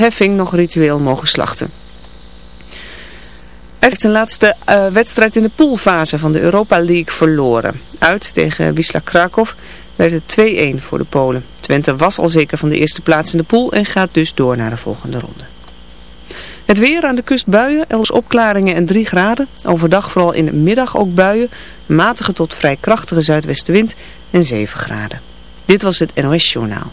heffing nog ritueel mogen slachten. Hij heeft zijn laatste uh, wedstrijd in de poolfase van de Europa League verloren. Uit tegen Wisla Krakow werd het 2-1 voor de Polen. Twente was al zeker van de eerste plaats in de pool en gaat dus door naar de volgende ronde. Het weer aan de kust buien, elders opklaringen en 3 graden. Overdag vooral in de middag ook buien, matige tot vrij krachtige zuidwestenwind en 7 graden. Dit was het NOS Journaal.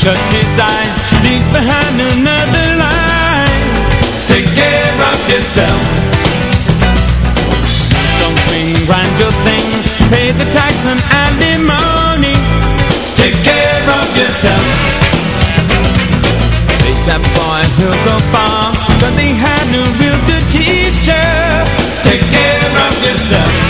Shuts its eyes Leaves behind another line Take care of yourself. Don't swing, grind your thing Pay the tax and alimony Take care of yourself. Face that boy, he'll go far Cause he had no real good teacher. Take care of yourself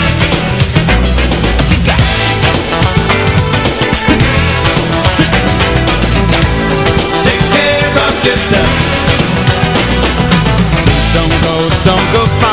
yourself Don't go, don't go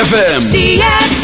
the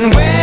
And when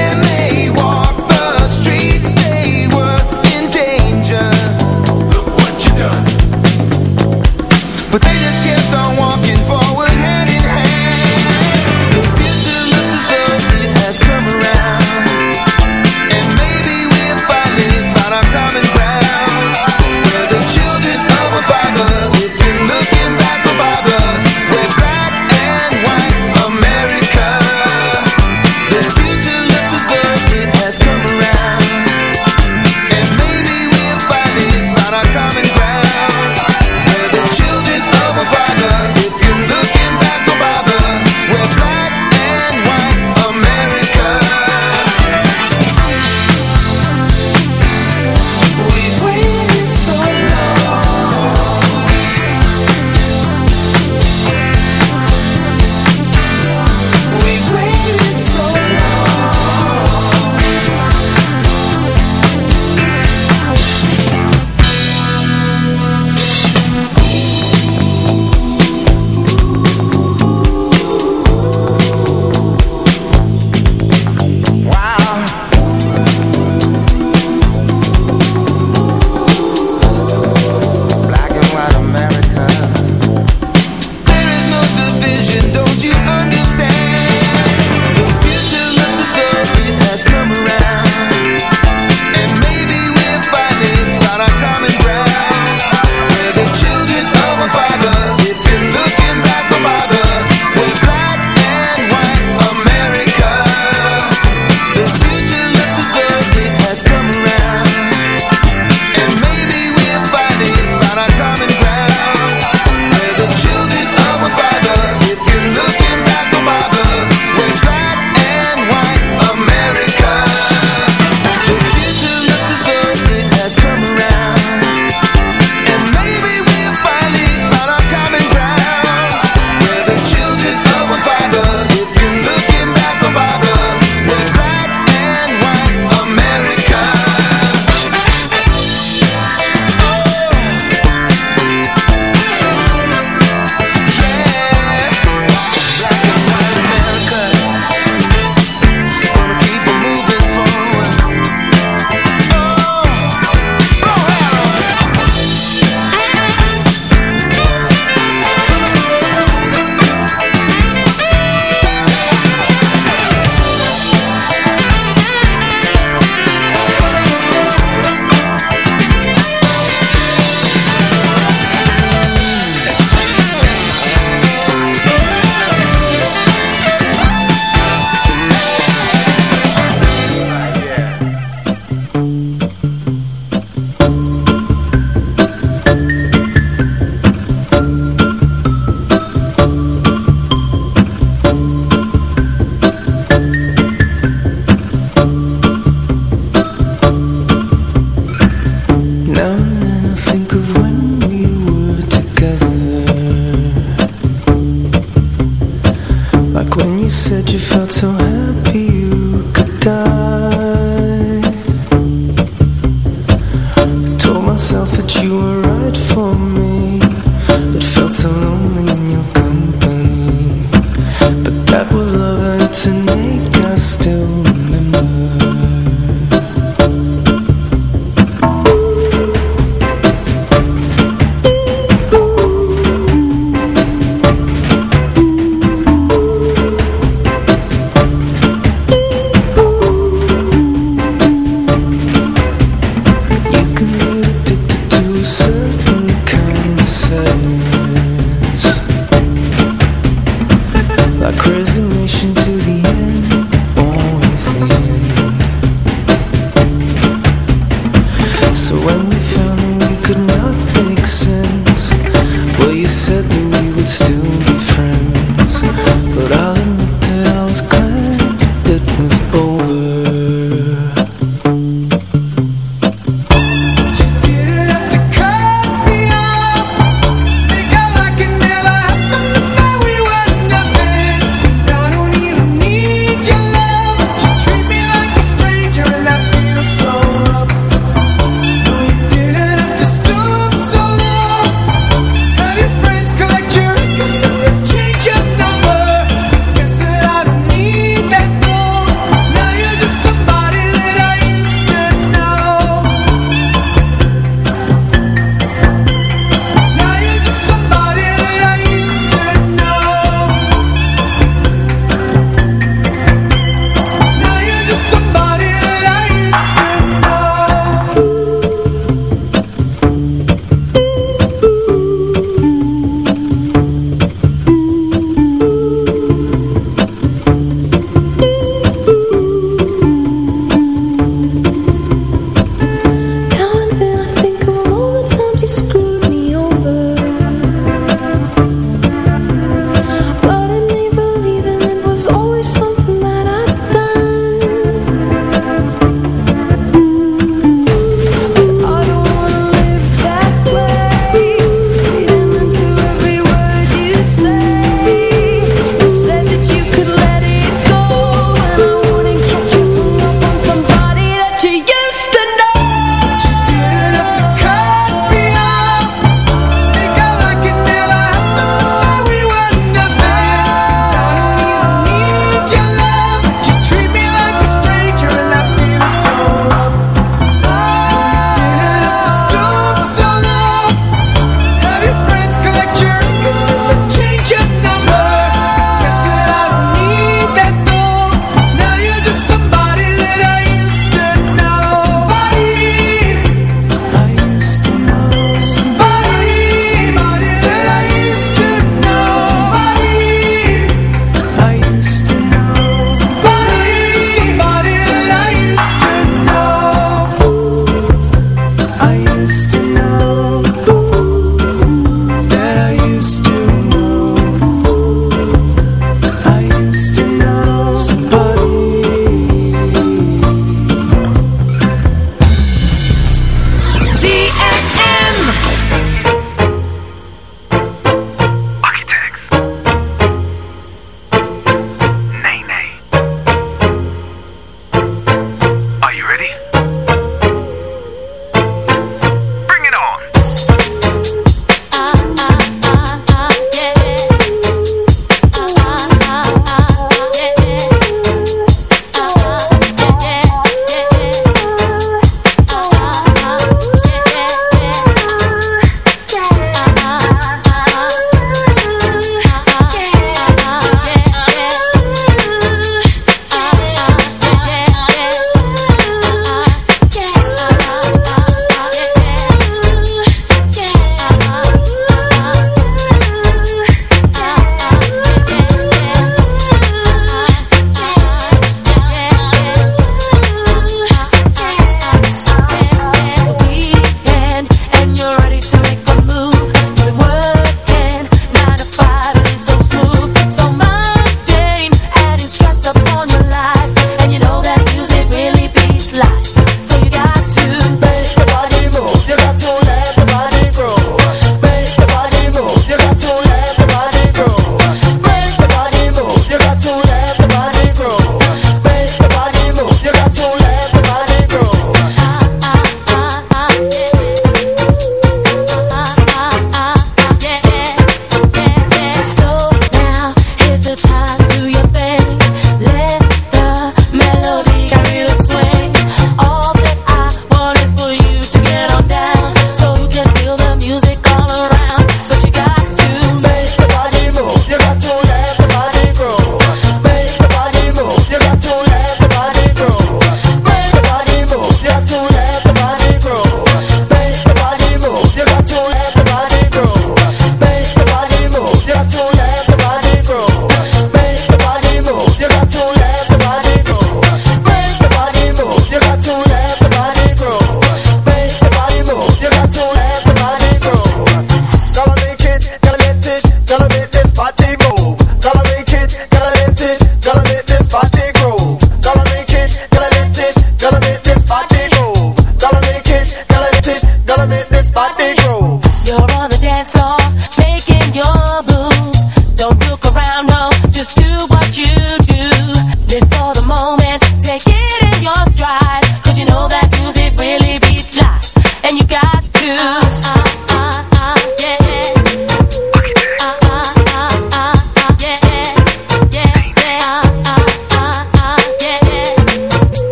still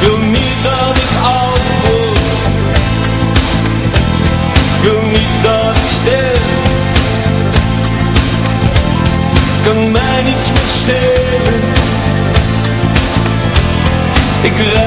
Wil niet dat ik oud. Wil niet dat ik sterf. Kan mij niets meer. Ik.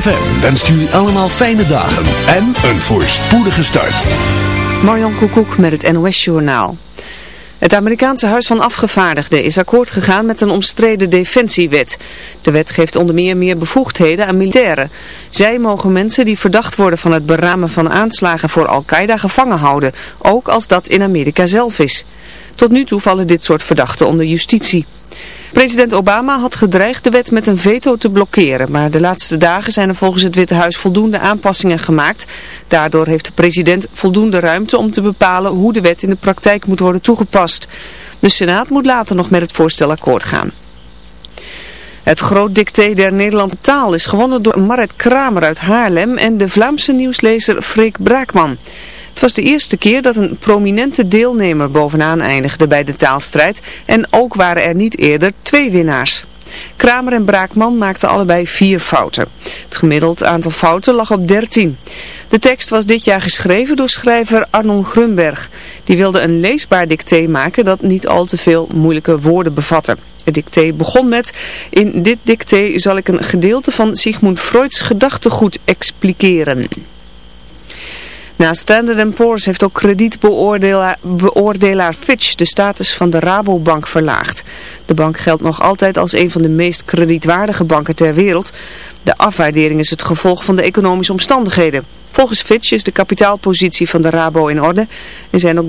ZFM wenst jullie allemaal fijne dagen en een voorspoedige start. Marjan Koekoek met het NOS-journaal. Het Amerikaanse Huis van Afgevaardigden is akkoord gegaan met een omstreden defensiewet. De wet geeft onder meer meer bevoegdheden aan militairen. Zij mogen mensen die verdacht worden van het beramen van aanslagen voor Al-Qaeda gevangen houden, ook als dat in Amerika zelf is. Tot nu toe vallen dit soort verdachten onder justitie. President Obama had gedreigd de wet met een veto te blokkeren, maar de laatste dagen zijn er volgens het Witte Huis voldoende aanpassingen gemaakt. Daardoor heeft de president voldoende ruimte om te bepalen hoe de wet in de praktijk moet worden toegepast. De Senaat moet later nog met het voorstel akkoord gaan. Het groot dicté der Nederlandse taal is gewonnen door Marit Kramer uit Haarlem en de Vlaamse nieuwslezer Freek Braakman. Het was de eerste keer dat een prominente deelnemer bovenaan eindigde bij de taalstrijd en ook waren er niet eerder twee winnaars. Kramer en Braakman maakten allebei vier fouten. Het gemiddeld aantal fouten lag op 13. De tekst was dit jaar geschreven door schrijver Arnon Grunberg. Die wilde een leesbaar dicté maken dat niet al te veel moeilijke woorden bevatte. Het dicté begon met, in dit dicté zal ik een gedeelte van Sigmund Freuds gedachtegoed expliceren. Naast Standard Poor's heeft ook kredietbeoordelaar Fitch de status van de Rabobank verlaagd. De bank geldt nog altijd als een van de meest kredietwaardige banken ter wereld. De afwaardering is het gevolg van de economische omstandigheden. Volgens Fitch is de kapitaalpositie van de Rabo in orde en zijn ook